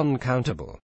uncountable.